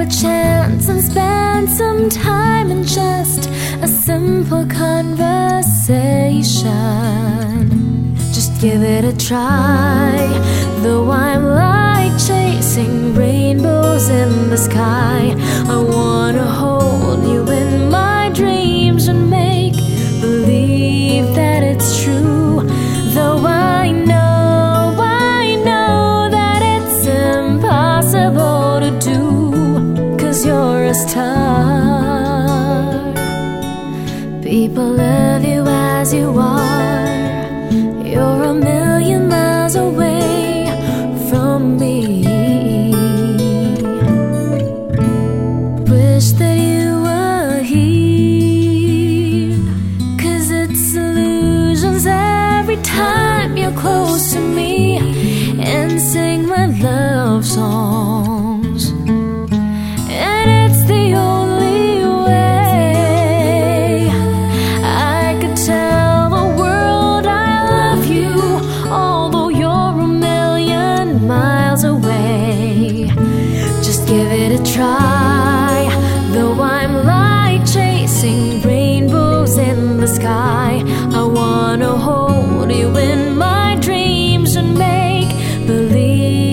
a chance and spend some time in just a simple conversation. Just give it a try. Though I'm like chasing rainbows in the sky, I wanna hold. A star. People love you as you are. You're a million miles away from me. Wish that you were here. Cause it's illusions every time you're close miles away. Just give it a try, though I'm like chasing rainbows in the sky. I wanna hold you in my dreams and make believe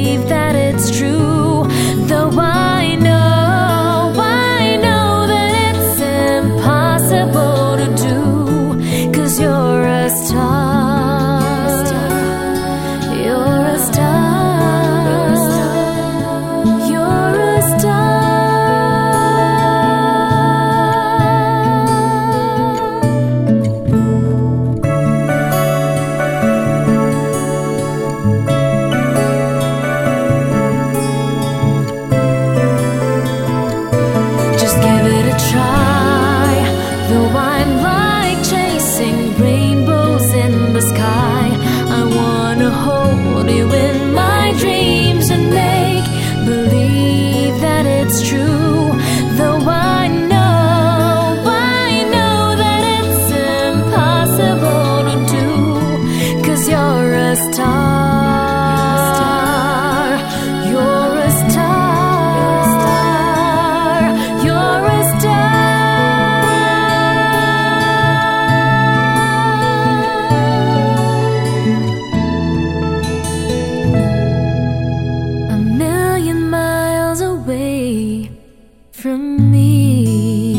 in my dreams and make believe that it's true. Though I know, I know that it's impossible to do, cause you're a star. Me.